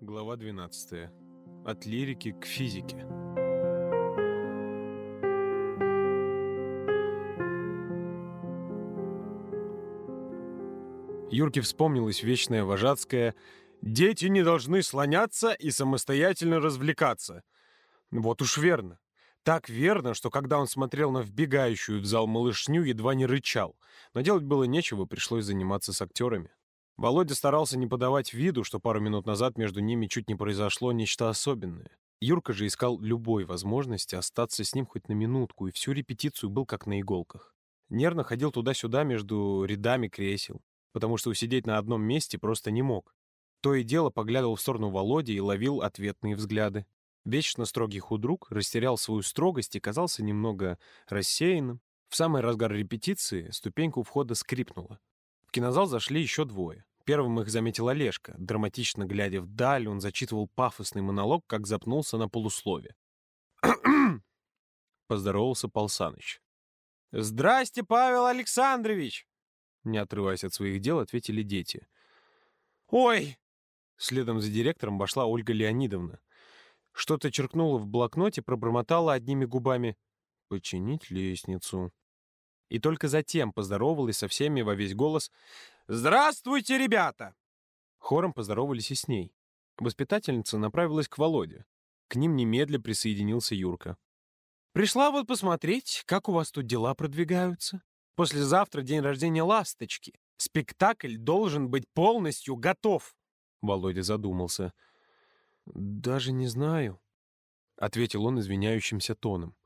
Глава 12. От лирики к физике. Юрке вспомнилась вечная вожатская «Дети не должны слоняться и самостоятельно развлекаться». Вот уж верно. Так верно, что когда он смотрел на вбегающую в зал малышню, едва не рычал. Но делать было нечего, пришлось заниматься с актерами. Володя старался не подавать виду, что пару минут назад между ними чуть не произошло нечто особенное. Юрка же искал любой возможности остаться с ним хоть на минутку, и всю репетицию был как на иголках. Нервно ходил туда-сюда между рядами кресел, потому что усидеть на одном месте просто не мог. То и дело поглядывал в сторону Володи и ловил ответные взгляды. Вечно строгий худрук растерял свою строгость и казался немного рассеянным. В самый разгар репетиции ступенька у входа скрипнула. В кинозал зашли еще двое. Первым их заметил Олежка. Драматично глядя вдаль, он зачитывал пафосный монолог, как запнулся на полуслове. Поздоровался Пал Саныч. «Здрасте, Павел Александрович!» Не отрываясь от своих дел, ответили дети. «Ой!» Следом за директором вошла Ольга Леонидовна. Что-то черкнула в блокноте, пробормотала одними губами «починить лестницу». И только затем поздоровалась со всеми во весь голос «Здравствуйте, ребята!» Хором поздоровались и с ней. Воспитательница направилась к Володе. К ним немедля присоединился Юрка. «Пришла вот посмотреть, как у вас тут дела продвигаются. Послезавтра день рождения ласточки. Спектакль должен быть полностью готов». Володя задумался. «Даже не знаю», — ответил он извиняющимся тоном.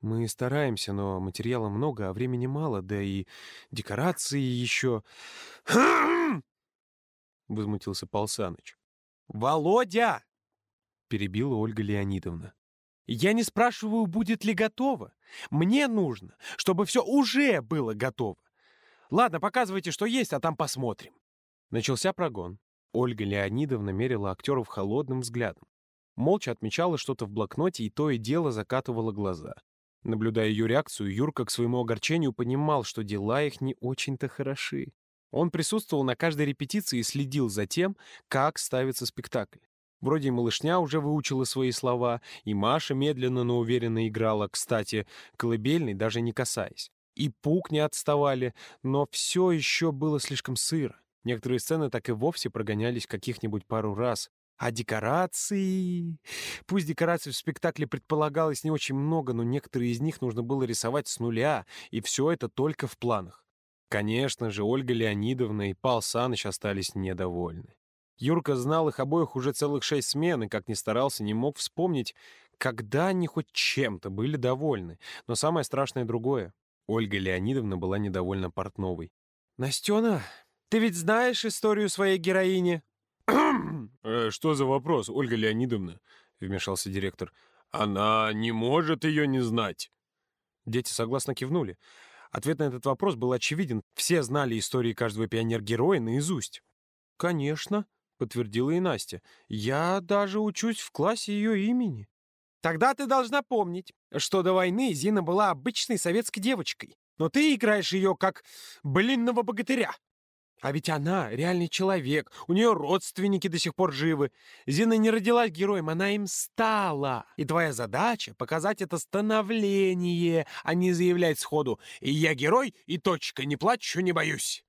«Мы стараемся, но материала много, а времени мало, да и декорации еще...» Возмутился Пал Саныч. «Володя!» — перебила Ольга Леонидовна. «Я не спрашиваю, будет ли готово. Мне нужно, чтобы все уже было готово. Ладно, показывайте, что есть, а там посмотрим». Начался прогон. Ольга Леонидовна мерила актеров холодным взглядом. Молча отмечала что-то в блокноте и то и дело закатывала глаза. Наблюдая ее реакцию, Юрка к своему огорчению понимал, что дела их не очень-то хороши. Он присутствовал на каждой репетиции и следил за тем, как ставится спектакль. Вроде малышня уже выучила свои слова, и Маша медленно, но уверенно играла, кстати, колыбельной даже не касаясь. И Пук не отставали, но все еще было слишком сыро. Некоторые сцены так и вовсе прогонялись каких-нибудь пару раз. А декорации... Пусть декораций в спектакле предполагалось не очень много, но некоторые из них нужно было рисовать с нуля, и все это только в планах. Конечно же, Ольга Леонидовна и Пал Саныч остались недовольны. Юрка знал их обоих уже целых шесть смен, и, как ни старался, не мог вспомнить, когда они хоть чем-то были довольны. Но самое страшное другое. Ольга Леонидовна была недовольна Портновой. «Настена, ты ведь знаешь историю своей героини?» Э, «Что за вопрос, Ольга Леонидовна?» — вмешался директор. «Она не может ее не знать». Дети согласно кивнули. Ответ на этот вопрос был очевиден. Все знали истории каждого пионер-героя наизусть. «Конечно», — подтвердила и Настя. «Я даже учусь в классе ее имени». «Тогда ты должна помнить, что до войны Зина была обычной советской девочкой, но ты играешь ее как блинного богатыря», а ведь она реальный человек, у нее родственники до сих пор живы. Зина не родилась героем, она им стала. И твоя задача — показать это становление, а не заявлять сходу «И я герой, и точка, не плачу, не боюсь».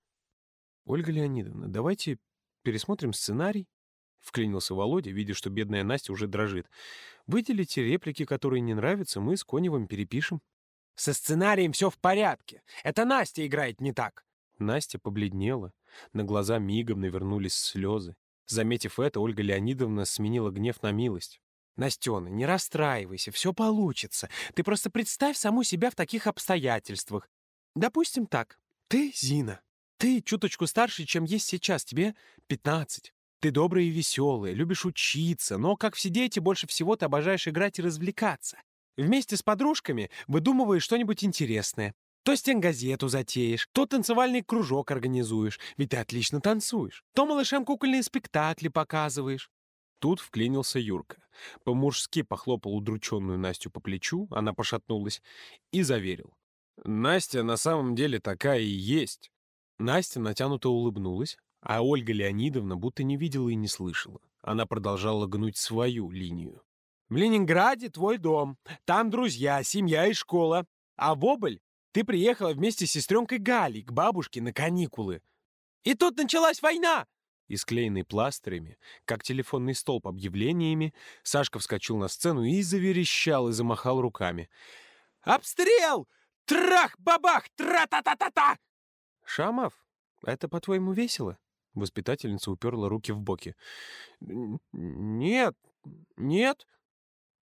«Ольга Леонидовна, давайте пересмотрим сценарий», — вклинился Володя, видя, что бедная Настя уже дрожит. «Выделите реплики, которые не нравятся, мы с Коневым перепишем». «Со сценарием все в порядке. Это Настя играет не так». Настя побледнела. На глаза мигом навернулись слезы. Заметив это, Ольга Леонидовна сменила гнев на милость. «Настена, не расстраивайся, все получится. Ты просто представь саму себя в таких обстоятельствах. Допустим так. Ты Зина. Ты чуточку старше, чем есть сейчас. Тебе 15. Ты добрая и веселая, любишь учиться, но, как все дети, больше всего ты обожаешь играть и развлекаться. Вместе с подружками выдумываешь что-нибудь интересное. То стенгазету затеешь, то танцевальный кружок организуешь, ведь ты отлично танцуешь. То малышам кукольные спектакли показываешь. Тут вклинился Юрка. По-мужски похлопал удрученную Настю по плечу, она пошатнулась, и заверил. «Настя на самом деле такая и есть». Настя натянуто улыбнулась, а Ольга Леонидовна будто не видела и не слышала. Она продолжала гнуть свою линию. «В Ленинграде твой дом. Там друзья, семья и школа. А в Оболь ты приехала вместе с сестренкой Галей к бабушке на каникулы. И тут началась война!» И склеенный пластырями, как телефонный столб объявлениями, Сашка вскочил на сцену и заверещал и замахал руками. «Обстрел! Трах-бабах! Тра-та-та-та-та!» «Шамов, это, по-твоему, весело?» Воспитательница уперла руки в боки. «Нет, нет».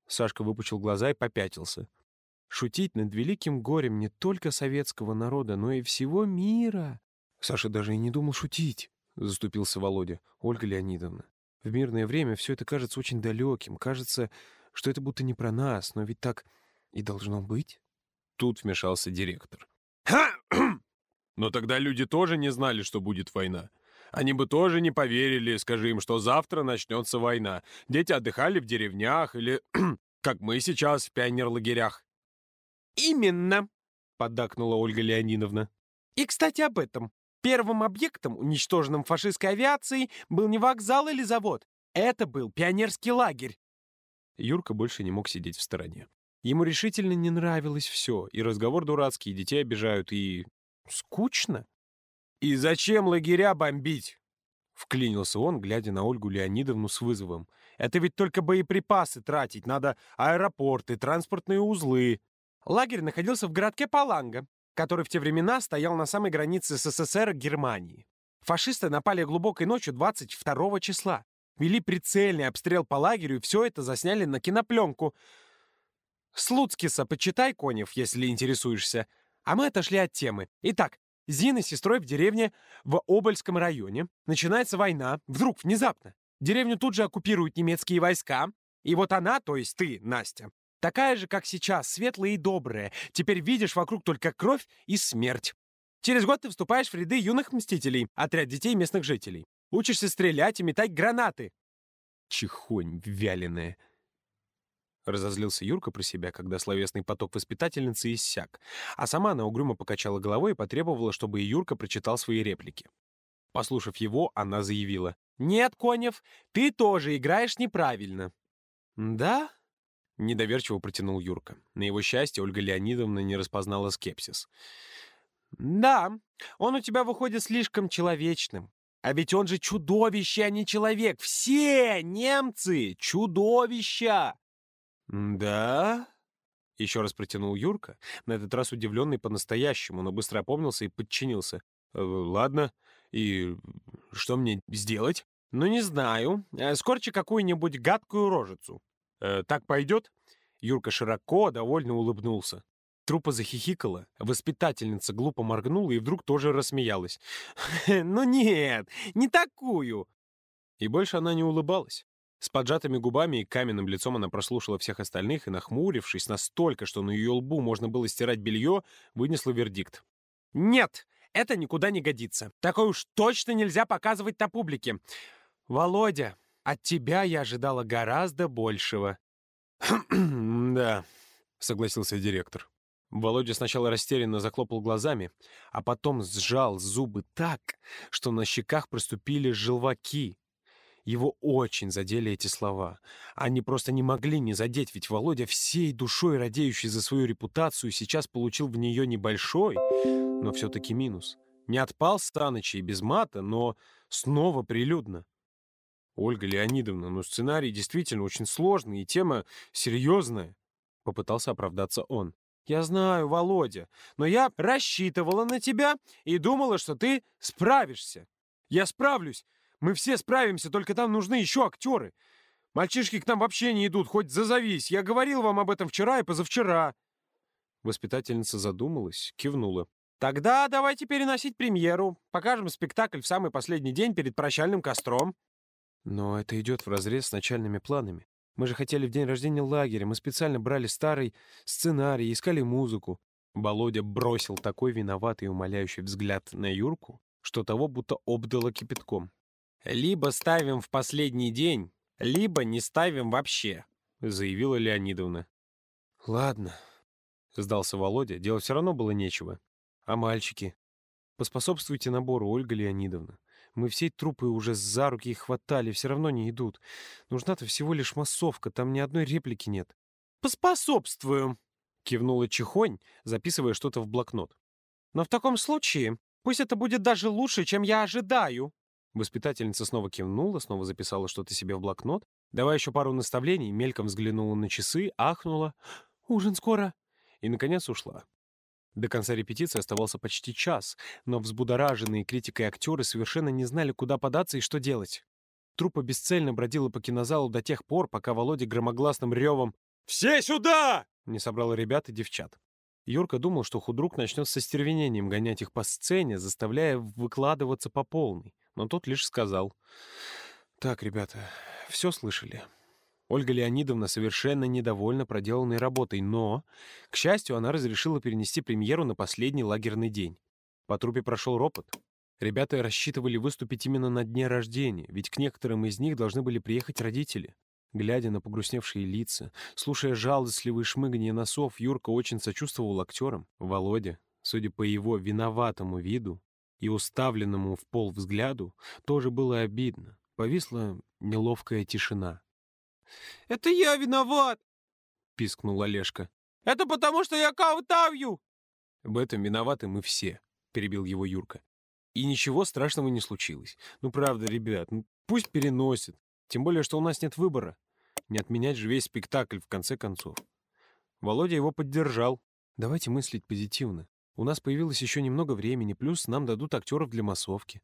Сашка выпучил глаза и попятился. Шутить над великим горем не только советского народа, но и всего мира. Саша даже и не думал шутить. — заступился Володя. «Ольга Леонидовна, в мирное время все это кажется очень далеким. Кажется, что это будто не про нас, но ведь так и должно быть». Тут вмешался директор. «Но тогда люди тоже не знали, что будет война. Они бы тоже не поверили, скажи им, что завтра начнется война. Дети отдыхали в деревнях или, как мы сейчас, в пионерлагерях». «Именно», — поддакнула Ольга Леонидовна. «И, кстати, об этом. Первым объектом, уничтоженным фашистской авиацией, был не вокзал или завод. Это был пионерский лагерь. Юрка больше не мог сидеть в стороне. Ему решительно не нравилось все. И разговор дурацкий, и детей обижают, и... скучно. «И зачем лагеря бомбить?» Вклинился он, глядя на Ольгу Леонидовну с вызовом. «Это ведь только боеприпасы тратить. Надо аэропорты, транспортные узлы». Лагерь находился в городке Паланга, который в те времена стоял на самой границе СССР и Германии. Фашисты напали глубокой ночью 22 числа. Вели прицельный обстрел по лагерю, и все это засняли на кинопленку. Слуцкиса почитай, Конев, если интересуешься. А мы отошли от темы. Итак, Зина с сестрой в деревне в Обольском районе. Начинается война. Вдруг, внезапно. Деревню тут же оккупируют немецкие войска. И вот она, то есть ты, Настя, Такая же, как сейчас, светлая и добрая. Теперь видишь вокруг только кровь и смерть. Через год ты вступаешь в ряды юных мстителей, отряд детей местных жителей. Учишься стрелять и метать гранаты. Чихонь вяленая. Разозлился Юрка про себя, когда словесный поток воспитательницы иссяк, а сама она угрюмо покачала головой и потребовала, чтобы и Юрка прочитал свои реплики. Послушав его, она заявила. «Нет, Конев, ты тоже играешь неправильно». «Да?» Недоверчиво протянул Юрка. На его счастье Ольга Леонидовна не распознала скепсис. «Да, он у тебя выходит слишком человечным. А ведь он же чудовище, а не человек. Все немцы — чудовища!» «Да?» — еще раз протянул Юрка, на этот раз удивленный по-настоящему, но быстро опомнился и подчинился. «Э, «Ладно, и что мне сделать?» «Ну, не знаю. Э, скорчи какую-нибудь гадкую рожицу. Э, «Так пойдет?» Юрка широко, довольно улыбнулся. Трупа захихикала, воспитательница глупо моргнула и вдруг тоже рассмеялась. «Ну нет, не такую!» И больше она не улыбалась. С поджатыми губами и каменным лицом она прослушала всех остальных и, нахмурившись настолько, что на ее лбу можно было стирать белье, вынесла вердикт. «Нет, это никуда не годится. Такое уж точно нельзя показывать на публике. Володя, от тебя я ожидала гораздо большего». «Да», — согласился директор. Володя сначала растерянно захлопал глазами, а потом сжал зубы так, что на щеках проступили желваки. Его очень задели эти слова. Они просто не могли не задеть, ведь Володя, всей душой радеющий за свою репутацию, сейчас получил в нее небольшой, но все-таки минус. Не отпал с Таныча и без мата, но снова прилюдно. «Ольга Леонидовна, ну сценарий действительно очень сложный, и тема серьезная», — попытался оправдаться он. «Я знаю, Володя, но я рассчитывала на тебя и думала, что ты справишься. Я справлюсь. Мы все справимся, только там нужны еще актеры. Мальчишки к нам вообще не идут, хоть зазовись. Я говорил вам об этом вчера и позавчера». Воспитательница задумалась, кивнула. «Тогда давайте переносить премьеру. Покажем спектакль в самый последний день перед прощальным костром». Но это идет вразрез с начальными планами. Мы же хотели в день рождения лагеря, мы специально брали старый сценарий, искали музыку. Володя бросил такой виноватый и умоляющий взгляд на Юрку, что того будто обдало кипятком. «Либо ставим в последний день, либо не ставим вообще», — заявила Леонидовна. «Ладно», — сдался Володя, делать все равно было нечего. «А мальчики? Поспособствуйте набору, Ольга Леонидовна. Мы всей трупы уже за руки хватали, все равно не идут. Нужна-то всего лишь массовка, там ни одной реплики нет. «Поспособствую», — кивнула Чихонь, записывая что-то в блокнот. «Но в таком случае пусть это будет даже лучше, чем я ожидаю». Воспитательница снова кивнула, снова записала что-то себе в блокнот, давая еще пару наставлений, мельком взглянула на часы, ахнула. «Ужин скоро!» И, наконец, ушла. До конца репетиции оставался почти час, но взбудораженные критикой актеры совершенно не знали, куда податься и что делать. Труппа бесцельно бродила по кинозалу до тех пор, пока Володя громогласным ревом «Все сюда!» не собрал ребят и девчат. Юрка думал, что худрук начнет со стервенением гонять их по сцене, заставляя выкладываться по полной. Но тот лишь сказал «Так, ребята, все слышали. Ольга Леонидовна совершенно недовольна проделанной работой, но, к счастью, она разрешила перенести премьеру на последний лагерный день. По трупе прошел ропот. Ребята рассчитывали выступить именно на дне рождения, ведь к некоторым из них должны были приехать родители. Глядя на погрустневшие лица, слушая жалостливые шмыгания носов, Юрка очень сочувствовал актерам. Володя, судя по его виноватому виду и уставленному в пол взгляду, тоже было обидно. Повисла неловкая тишина. «Это я виноват!» — пискнул Олежка. «Это потому, что я каутавью!» «В этом виноваты мы все», — перебил его Юрка. «И ничего страшного не случилось. Ну, правда, ребят, ну, пусть переносит. Тем более, что у нас нет выбора. Не отменять же весь спектакль, в конце концов». Володя его поддержал. «Давайте мыслить позитивно. У нас появилось еще немного времени, плюс нам дадут актеров для массовки.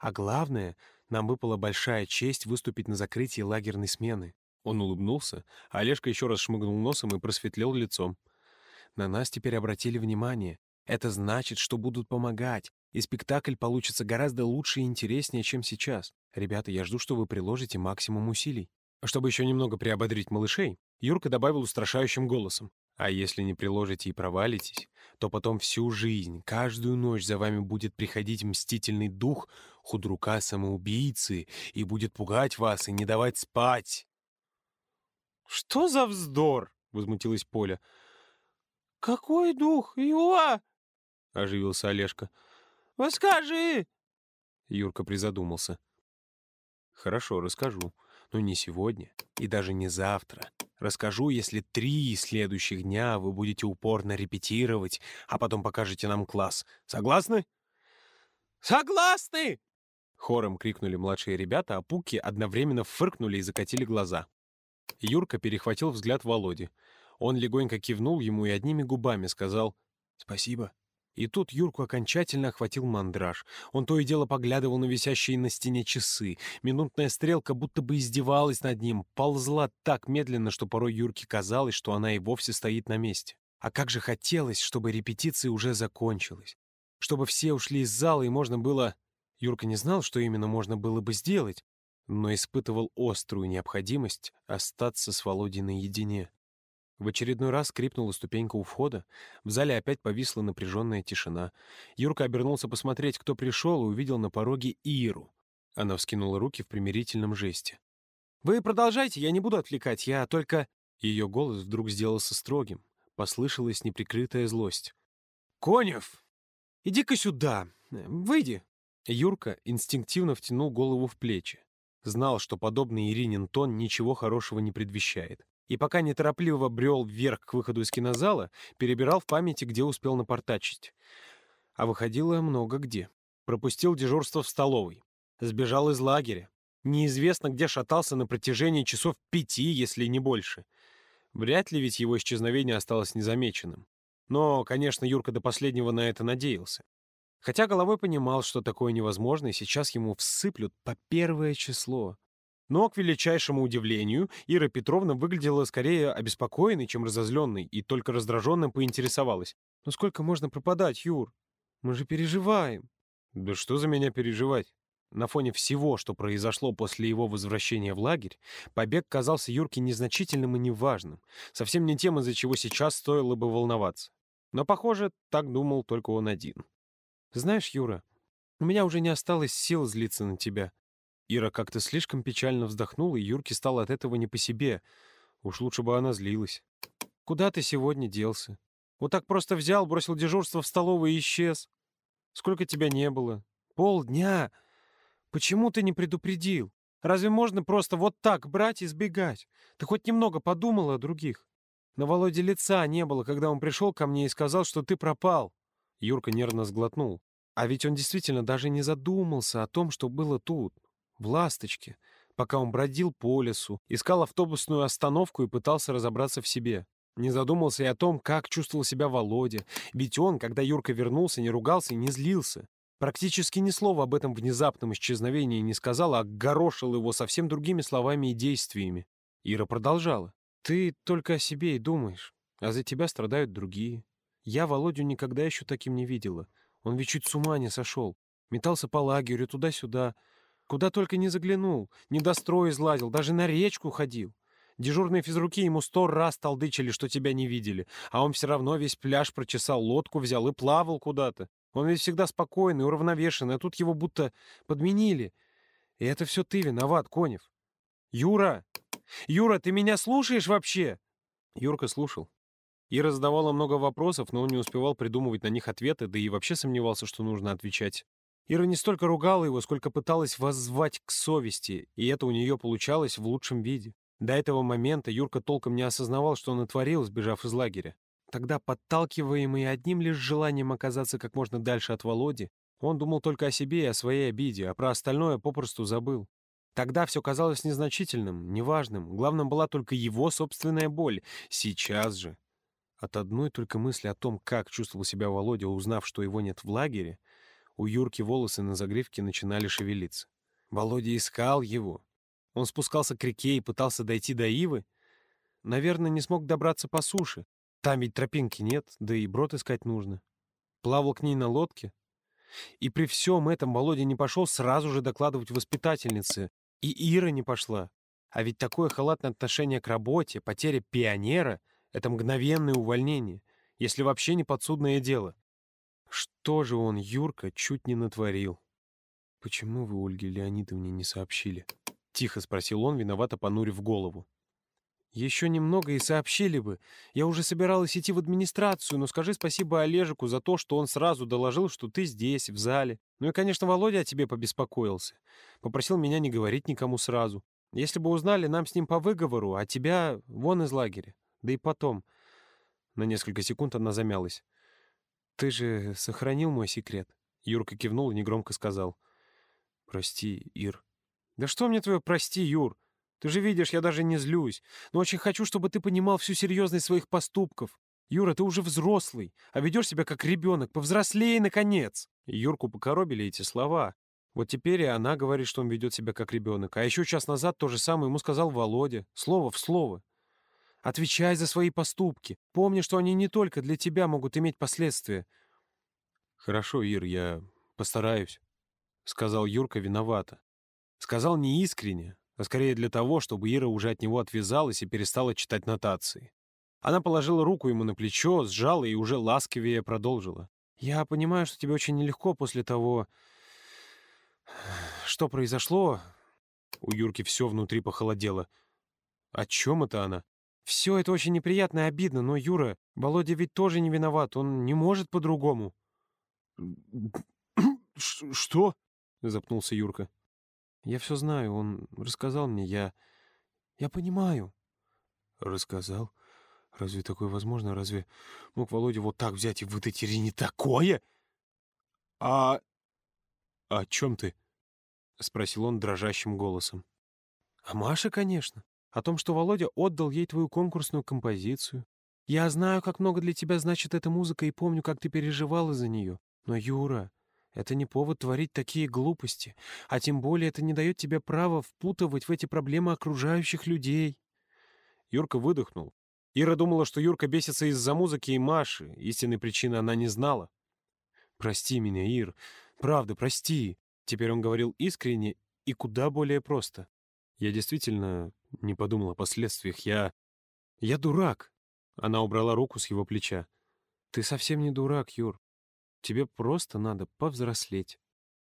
А главное, нам выпала большая честь выступить на закрытии лагерной смены. Он улыбнулся, а Олежка еще раз шмыгнул носом и просветлел лицом. На нас теперь обратили внимание. Это значит, что будут помогать, и спектакль получится гораздо лучше и интереснее, чем сейчас. Ребята, я жду, что вы приложите максимум усилий. Чтобы еще немного приободрить малышей, Юрка добавил устрашающим голосом. А если не приложите и провалитесь, то потом всю жизнь, каждую ночь за вами будет приходить мстительный дух худрука-самоубийцы и будет пугать вас и не давать спать. «Что за вздор?» — возмутилась Поля. «Какой дух? Иова?» — оживился Олежка. «Расскажи!» Юрка призадумался. «Хорошо, расскажу. Но не сегодня и даже не завтра. Расскажу, если три следующих дня вы будете упорно репетировать, а потом покажете нам класс. Согласны?» «Согласны!» Хором крикнули младшие ребята, а Пуки одновременно фыркнули и закатили глаза. Юрка перехватил взгляд Володи. Он легонько кивнул ему и одними губами сказал «Спасибо». И тут Юрку окончательно охватил мандраж. Он то и дело поглядывал на висящие на стене часы. Минутная стрелка будто бы издевалась над ним, ползла так медленно, что порой Юрке казалось, что она и вовсе стоит на месте. А как же хотелось, чтобы репетиция уже закончилась. Чтобы все ушли из зала, и можно было... Юрка не знал, что именно можно было бы сделать, но испытывал острую необходимость остаться с Володей наедине. В очередной раз скрипнула ступенька у входа. В зале опять повисла напряженная тишина. Юрка обернулся посмотреть, кто пришел, и увидел на пороге Иру. Она вскинула руки в примирительном жесте. «Вы продолжайте, я не буду отвлекать, я только...» Ее голос вдруг сделался строгим. Послышалась неприкрытая злость. «Конев! Иди-ка сюда! Выйди!» Юрка инстинктивно втянул голову в плечи. Знал, что подобный Иринин тон ничего хорошего не предвещает. И пока неторопливо брел вверх к выходу из кинозала, перебирал в памяти, где успел напортачить. А выходило много где. Пропустил дежурство в столовой. Сбежал из лагеря. Неизвестно, где шатался на протяжении часов пяти, если не больше. Вряд ли ведь его исчезновение осталось незамеченным. Но, конечно, Юрка до последнего на это надеялся. Хотя головой понимал, что такое невозможно, и сейчас ему всыплют по первое число. Но, к величайшему удивлению, Ира Петровна выглядела скорее обеспокоенной, чем разозленной, и только раздраженным поинтересовалась. «Ну сколько можно пропадать, Юр? Мы же переживаем». «Да что за меня переживать?» На фоне всего, что произошло после его возвращения в лагерь, побег казался Юрке незначительным и неважным, совсем не тем, из-за чего сейчас стоило бы волноваться. Но, похоже, так думал только он один. «Знаешь, Юра, у меня уже не осталось сил злиться на тебя». Ира как-то слишком печально вздохнула, и Юрке стало от этого не по себе. Уж лучше бы она злилась. «Куда ты сегодня делся? Вот так просто взял, бросил дежурство в столовой и исчез. Сколько тебя не было? Полдня. Почему ты не предупредил? Разве можно просто вот так брать и сбегать? Ты хоть немного подумала о других? На Володе лица не было, когда он пришел ко мне и сказал, что ты пропал. Юрка нервно сглотнул. А ведь он действительно даже не задумался о том, что было тут, в «Ласточке», пока он бродил по лесу, искал автобусную остановку и пытался разобраться в себе. Не задумался и о том, как чувствовал себя Володя. Ведь он, когда Юрка вернулся, не ругался и не злился. Практически ни слова об этом внезапном исчезновении не сказал, а горошил его совсем другими словами и действиями. Ира продолжала. «Ты только о себе и думаешь, а за тебя страдают другие. Я Володю никогда еще таким не видела. Он ведь чуть с ума не сошел. Метался по лагерю, туда-сюда. Куда только не заглянул, не до строя излазил, даже на речку ходил. Дежурные физруки ему сто раз толдычили, что тебя не видели, а он все равно весь пляж прочесал, лодку взял и плавал куда-то. Он ведь всегда спокойный, уравновешенный, а тут его будто подменили. И это все ты виноват, Конев. Юра! Юра, ты меня слушаешь вообще? Юрка слушал. Ира задавала много вопросов, но он не успевал придумывать на них ответы, да и вообще сомневался, что нужно отвечать. Ира не столько ругала его, сколько пыталась воззвать к совести, и это у нее получалось в лучшем виде. До этого момента Юрка толком не осознавал, что он натворил, сбежав из лагеря. Тогда, подталкиваемый одним лишь желанием оказаться как можно дальше от Володи, он думал только о себе и о своей обиде, а про остальное попросту забыл. Тогда все казалось незначительным, неважным. Главным была только его собственная боль. Сейчас же от одной только мысли о том, как чувствовал себя Володя, узнав, что его нет в лагере, у Юрки волосы на загривке начинали шевелиться. Володя искал его. Он спускался к реке и пытался дойти до Ивы. Наверное, не смог добраться по суше. Там ведь тропинки нет, да и брод искать нужно. Плавал к ней на лодке. И при всем этом Володя не пошел сразу же докладывать воспитательнице. И Ира не пошла. А ведь такое халатное отношение к работе, потеря пионера — это мгновенное увольнение, если вообще не подсудное дело. Что же он, Юрка, чуть не натворил? «Почему вы Ольге Леонидовне не сообщили?» — тихо спросил он, виновато понурив голову. «Еще немного и сообщили бы. Я уже собиралась идти в администрацию, но скажи спасибо Олежику за то, что он сразу доложил, что ты здесь, в зале. Ну и, конечно, Володя о тебе побеспокоился. Попросил меня не говорить никому сразу. Если бы узнали, нам с ним по выговору, а тебя вон из лагеря. Да и потом... На несколько секунд она замялась. «Ты же сохранил мой секрет?» Юрка кивнул и негромко сказал. «Прости, Ир». «Да что мне твое «прости, Юр»? Ты же видишь, я даже не злюсь. Но очень хочу, чтобы ты понимал всю серьезность своих поступков. Юра, ты уже взрослый, а ведешь себя как ребенок. Повзрослей, наконец!» Юрку покоробили эти слова. Вот теперь и она говорит, что он ведет себя как ребенок. А еще час назад то же самое ему сказал Володя. Слово в слово. Отвечай за свои поступки. Помни, что они не только для тебя могут иметь последствия. Хорошо, Ир, я постараюсь, — сказал Юрка виновато. Сказал не искренне, а скорее для того, чтобы Ира уже от него отвязалась и перестала читать нотации. Она положила руку ему на плечо, сжала и уже ласковее продолжила. «Я понимаю, что тебе очень нелегко после того, что произошло...» У Юрки все внутри похолодело. «О чем это она?» Все это очень неприятно и обидно, но, Юра, Володя ведь тоже не виноват, он не может по-другому. «Что?» — запнулся Юрка. «Я все знаю, он рассказал мне, я... я понимаю». «Рассказал? Разве такое возможно? Разве мог Володя вот так взять и выдать Ирине такое?» «А... о чем ты?» — спросил он дрожащим голосом. «А Маша, конечно о том, что Володя отдал ей твою конкурсную композицию. Я знаю, как много для тебя значит эта музыка, и помню, как ты переживала за нее. Но, Юра, это не повод творить такие глупости, а тем более это не дает тебе права впутывать в эти проблемы окружающих людей. Юрка выдохнул. Ира думала, что Юрка бесится из-за музыки и Маши. Истинной причины она не знала. «Прости меня, Ир. Правда, прости». Теперь он говорил искренне и куда более просто. Я действительно не подумал о последствиях. Я... я дурак. Она убрала руку с его плеча. Ты совсем не дурак, Юр. Тебе просто надо повзрослеть.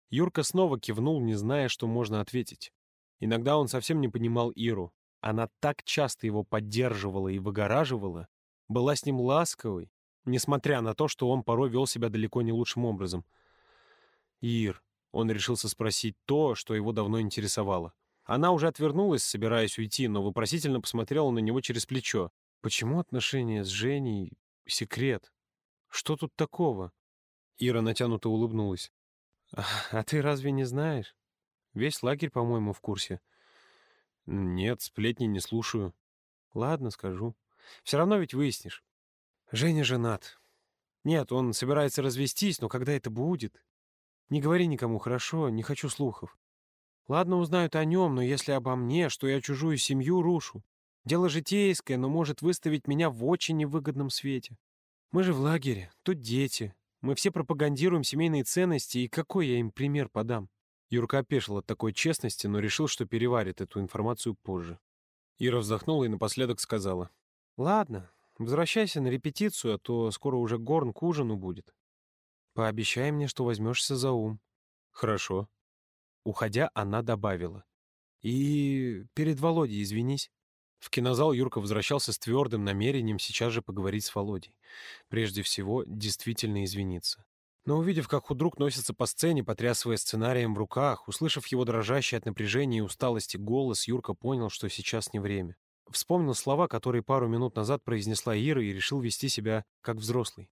Юрка снова кивнул, не зная, что можно ответить. Иногда он совсем не понимал Иру. Она так часто его поддерживала и выгораживала, была с ним ласковой, несмотря на то, что он порой вел себя далеко не лучшим образом. «Ир», Он решился спросить то, что его давно интересовало. Она уже отвернулась, собираясь уйти, но вопросительно посмотрела на него через плечо. «Почему отношения с Женей — секрет? Что тут такого?» Ира натянуто улыбнулась. «А ты разве не знаешь? Весь лагерь, по-моему, в курсе». «Нет, сплетни не слушаю». «Ладно, скажу. Все равно ведь выяснишь. Женя женат. Нет, он собирается развестись, но когда это будет? Не говори никому, хорошо? Не хочу слухов. Ладно, узнают о нем, но если обо мне, что я чужую семью рушу. Дело житейское, но может выставить меня в очень невыгодном свете. Мы же в лагере, тут дети. Мы все пропагандируем семейные ценности, и какой я им пример подам? Юрка опешил от такой честности, но решил, что переварит эту информацию позже. Ира вздохнула и напоследок сказала. «Ладно, возвращайся на репетицию, а то скоро уже горн к ужину будет. Пообещай мне, что возьмешься за ум». «Хорошо», Уходя, она добавила. «И перед Володей извинись». В кинозал Юрка возвращался с твердым намерением сейчас же поговорить с Володей. Прежде всего, действительно извиниться. Но увидев, как худрук носится по сцене, потрясывая сценарием в руках, услышав его дрожащий от напряжения и усталости голос, Юрка понял, что сейчас не время. Вспомнил слова, которые пару минут назад произнесла Ира, и решил вести себя как взрослый.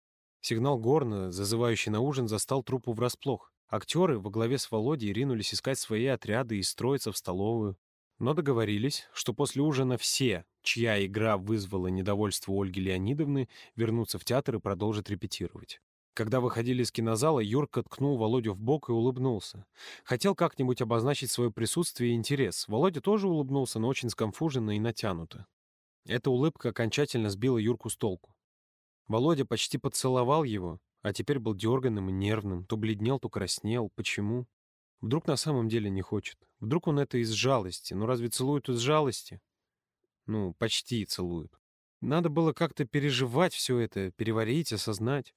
Сигнал горна, зазывающий на ужин, застал трупу врасплох. Актеры во главе с Володей ринулись искать свои отряды и строиться в столовую. Но договорились, что после ужина все, чья игра вызвала недовольство Ольги Леонидовны, вернутся в театр и продолжат репетировать. Когда выходили из кинозала, Юрка ткнул Володю в бок и улыбнулся. Хотел как-нибудь обозначить свое присутствие и интерес. Володя тоже улыбнулся, но очень скомфуженно и натянуто. Эта улыбка окончательно сбила Юрку с толку. Володя почти поцеловал его, а теперь был дерганым и нервным, то бледнел, то краснел. Почему? Вдруг на самом деле не хочет. Вдруг он это из жалости. Ну разве целуют из жалости? Ну, почти целуют. Надо было как-то переживать все это, переварить, осознать.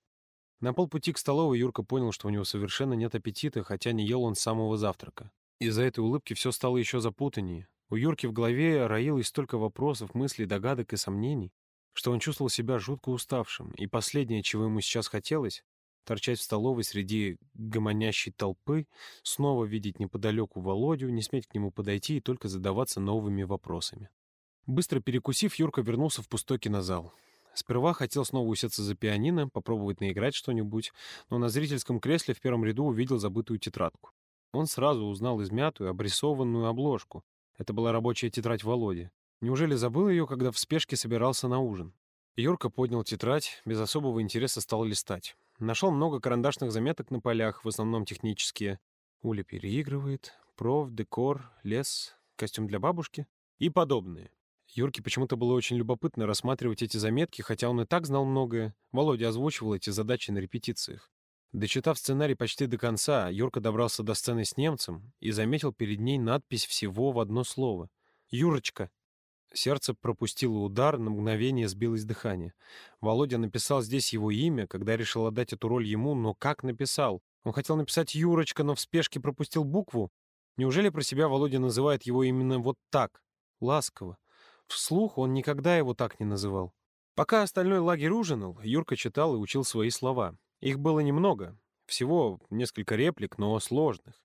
На полпути к столовой Юрка понял, что у него совершенно нет аппетита, хотя не ел он с самого завтрака. Из-за этой улыбки все стало еще запутаннее. У Юрки в голове роилось столько вопросов, мыслей, догадок и сомнений что он чувствовал себя жутко уставшим, и последнее, чего ему сейчас хотелось, торчать в столовой среди гомонящей толпы, снова видеть неподалеку Володю, не сметь к нему подойти и только задаваться новыми вопросами. Быстро перекусив, Юрка вернулся в пустой кинозал. Сперва хотел снова усеться за пианино, попробовать наиграть что-нибудь, но на зрительском кресле в первом ряду увидел забытую тетрадку. Он сразу узнал измятую, обрисованную обложку. Это была рабочая тетрадь Володи. Неужели забыл ее, когда в спешке собирался на ужин? Юрка поднял тетрадь, без особого интереса стал листать. Нашел много карандашных заметок на полях, в основном технические. Уля переигрывает, проф, декор, лес, костюм для бабушки и подобные. Юрке почему-то было очень любопытно рассматривать эти заметки, хотя он и так знал многое. Володя озвучивал эти задачи на репетициях. Дочитав сценарий почти до конца, Юрка добрался до сцены с немцем и заметил перед ней надпись всего в одно слово. «Юрочка». Сердце пропустило удар, на мгновение сбилось дыхание. Володя написал здесь его имя, когда решил отдать эту роль ему, но как написал? Он хотел написать «Юрочка», но в спешке пропустил букву? Неужели про себя Володя называет его именно вот так, ласково? Вслух он никогда его так не называл. Пока остальной лагерь ужинал, Юрка читал и учил свои слова. Их было немного, всего несколько реплик, но сложных.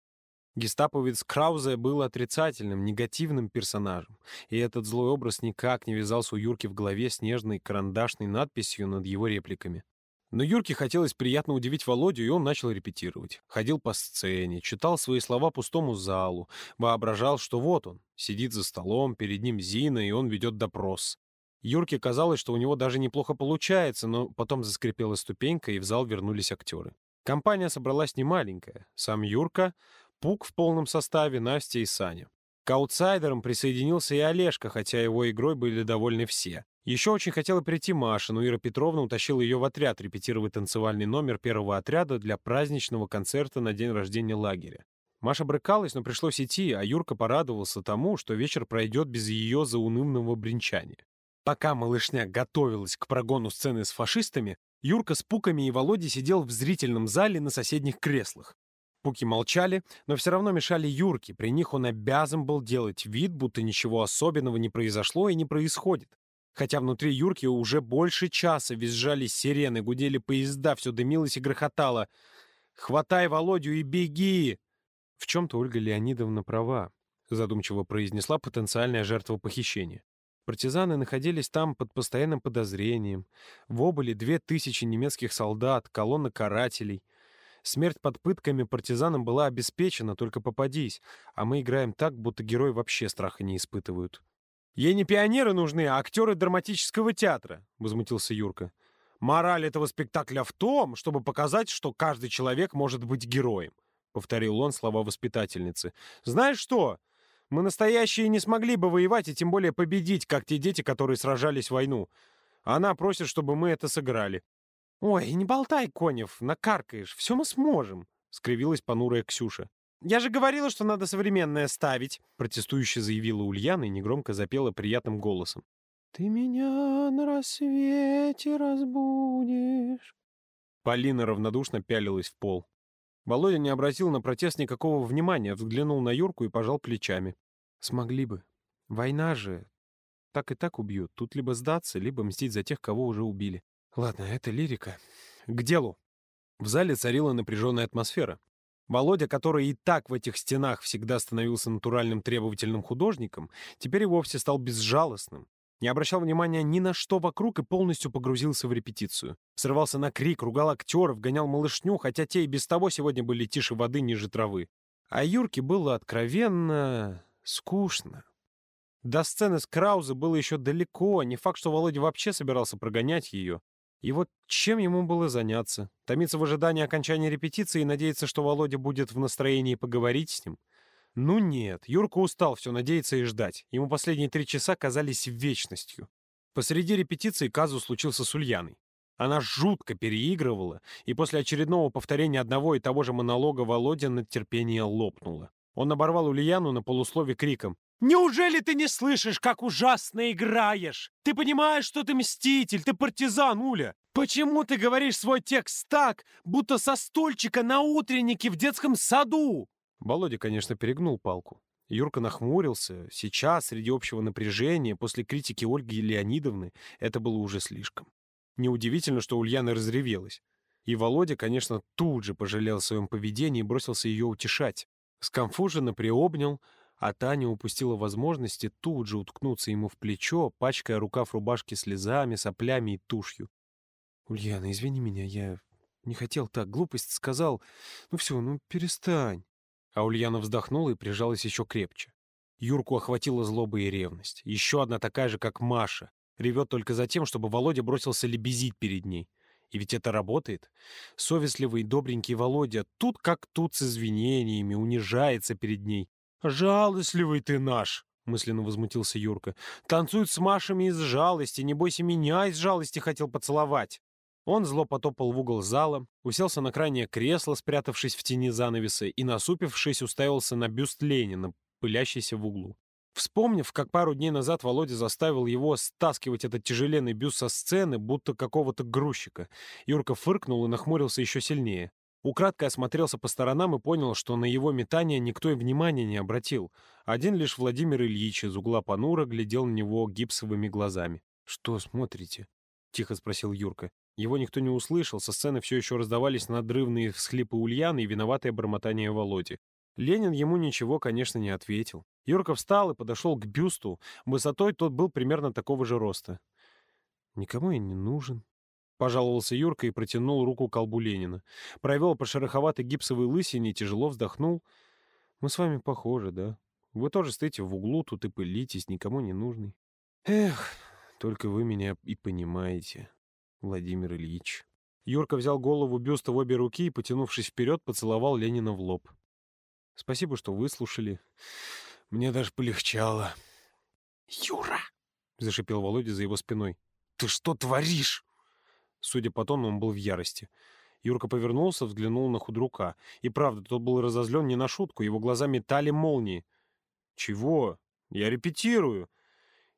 Гестаповец Краузе был отрицательным, негативным персонажем, и этот злой образ никак не вязался у Юрки в голове с нежной карандашной надписью над его репликами. Но Юрке хотелось приятно удивить Володю, и он начал репетировать. Ходил по сцене, читал свои слова пустому залу, воображал, что вот он, сидит за столом, перед ним Зина, и он ведет допрос. Юрке казалось, что у него даже неплохо получается, но потом заскрипела ступенька, и в зал вернулись актеры. Компания собралась немаленькая. Сам Юрка, Пук в полном составе, Настя и Саня. К аутсайдерам присоединился и Олежка, хотя его игрой были довольны все. Еще очень хотела прийти Маша, но Ира Петровна утащила ее в отряд репетировать танцевальный номер первого отряда для праздничного концерта на день рождения лагеря. Маша брыкалась, но пришлось идти, а Юрка порадовался тому, что вечер пройдет без ее заунывного бренчания. Пока малышня готовилась к прогону сцены с фашистами, Юрка с Пуками и Володей сидел в зрительном зале на соседних креслах. Пуки молчали, но все равно мешали Юрке. При них он обязан был делать вид, будто ничего особенного не произошло и не происходит. Хотя внутри Юрки уже больше часа визжали сирены, гудели поезда, все дымилось и грохотало. «Хватай Володю и беги!» В чем-то Ольга Леонидовна права, задумчиво произнесла потенциальная жертва похищения. Партизаны находились там под постоянным подозрением. В обыли две тысячи немецких солдат, колонна карателей. Смерть под пытками партизанам была обеспечена, только попадись, а мы играем так, будто герои вообще страха не испытывают. «Ей не пионеры нужны, а актеры драматического театра», — возмутился Юрка. «Мораль этого спектакля в том, чтобы показать, что каждый человек может быть героем», — повторил он слова воспитательницы. «Знаешь что? Мы настоящие не смогли бы воевать и тем более победить, как те дети, которые сражались в войну. Она просит, чтобы мы это сыграли. «Ой, не болтай, Конев, накаркаешь, все мы сможем», — скривилась понурая Ксюша. «Я же говорила, что надо современное ставить», — протестующе заявила Ульяна и негромко запела приятным голосом. «Ты меня на рассвете разбудишь». Полина равнодушно пялилась в пол. Володя не обратил на протест никакого внимания, взглянул на Юрку и пожал плечами. «Смогли бы. Война же. Так и так убьют. Тут либо сдаться, либо мстить за тех, кого уже убили. Ладно, это лирика. К делу». В зале царила напряженная атмосфера. Володя, который и так в этих стенах всегда становился натуральным требовательным художником, теперь и вовсе стал безжалостным, не обращал внимания ни на что вокруг и полностью погрузился в репетицию. Срывался на крик, ругал актеров, гонял малышню, хотя те и без того сегодня были тише воды ниже травы. А Юрке было откровенно скучно. До сцены с Краузе было еще далеко, не факт, что Володя вообще собирался прогонять ее. И вот чем ему было заняться? Томиться в ожидании окончания репетиции и надеяться, что Володя будет в настроении поговорить с ним? Ну нет, Юрка устал все надеяться и ждать. Ему последние три часа казались вечностью. Посреди репетиции казус случился с Ульяной. Она жутко переигрывала, и после очередного повторения одного и того же монолога Володя на терпение лопнула. Он оборвал Ульяну на полуслове криком. «Неужели ты не слышишь, как ужасно играешь? Ты понимаешь, что ты мститель, ты партизан, Уля? Почему ты говоришь свой текст так, будто со стульчика на утреннике в детском саду?» Володя, конечно, перегнул палку. Юрка нахмурился. Сейчас, среди общего напряжения, после критики Ольги Леонидовны, это было уже слишком. Неудивительно, что Ульяна разревелась. И Володя, конечно, тут же пожалел о своем поведении и бросился ее утешать. Скомфуженно приобнял, а Таня упустила возможности тут же уткнуться ему в плечо, пачкая рукав рубашки слезами, соплями и тушью. «Ульяна, извини меня, я не хотел так, глупость сказал. Ну все, ну перестань». А Ульяна вздохнула и прижалась еще крепче. Юрку охватила злоба и ревность. Еще одна такая же, как Маша. Ревет только за тем, чтобы Володя бросился лебезить перед ней. И ведь это работает. Совестливый и добренький Володя тут как тут с извинениями, унижается перед ней. «Жалостливый ты наш!» — мысленно возмутился Юрка. «Танцует с Машами из жалости, не бойся меня, из жалости хотел поцеловать». Он зло потопал в угол зала, уселся на крайнее кресло, спрятавшись в тени занавеса, и, насупившись, уставился на бюст Ленина, пылящийся в углу. Вспомнив, как пару дней назад Володя заставил его стаскивать этот тяжеленный бюст со сцены, будто какого-то грузчика, Юрка фыркнул и нахмурился еще сильнее. Украдкой осмотрелся по сторонам и понял, что на его метание никто и внимания не обратил. Один лишь Владимир Ильич из угла понура глядел на него гипсовыми глазами. «Что смотрите?» — тихо спросил Юрка. Его никто не услышал, со сцены все еще раздавались надрывные всхлипы Ульяны и виноватое бормотание Володи. Ленин ему ничего, конечно, не ответил. Юрка встал и подошел к бюсту. Высотой тот был примерно такого же роста. «Никому я не нужен», — пожаловался Юрка и протянул руку к колбу Ленина. Провел по шероховатой гипсовой лысине и тяжело вздохнул. «Мы с вами похожи, да? Вы тоже стоите в углу тут и пылитесь, никому не нужный. Эх, только вы меня и понимаете». Владимир Ильич. Юрка взял голову бюста в обе руки и, потянувшись вперед, поцеловал Ленина в лоб. «Спасибо, что выслушали. Мне даже полегчало». «Юра!» — зашипел Володя за его спиной. «Ты что творишь?» Судя по тону, он был в ярости. Юрка повернулся, взглянул на худрука. И правда, тот был разозлен не на шутку, его глаза метали молнии. «Чего? Я репетирую!»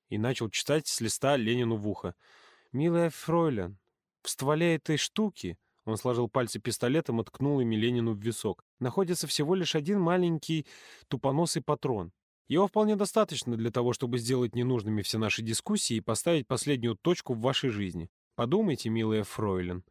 И начал читать с листа Ленину в ухо. «Милая фройлен, в стволе этой штуки...» Он сложил пальцы пистолетом и ткнул ими Ленину в висок. «Находится всего лишь один маленький тупоносый патрон. Его вполне достаточно для того, чтобы сделать ненужными все наши дискуссии и поставить последнюю точку в вашей жизни. Подумайте, милая фройлен,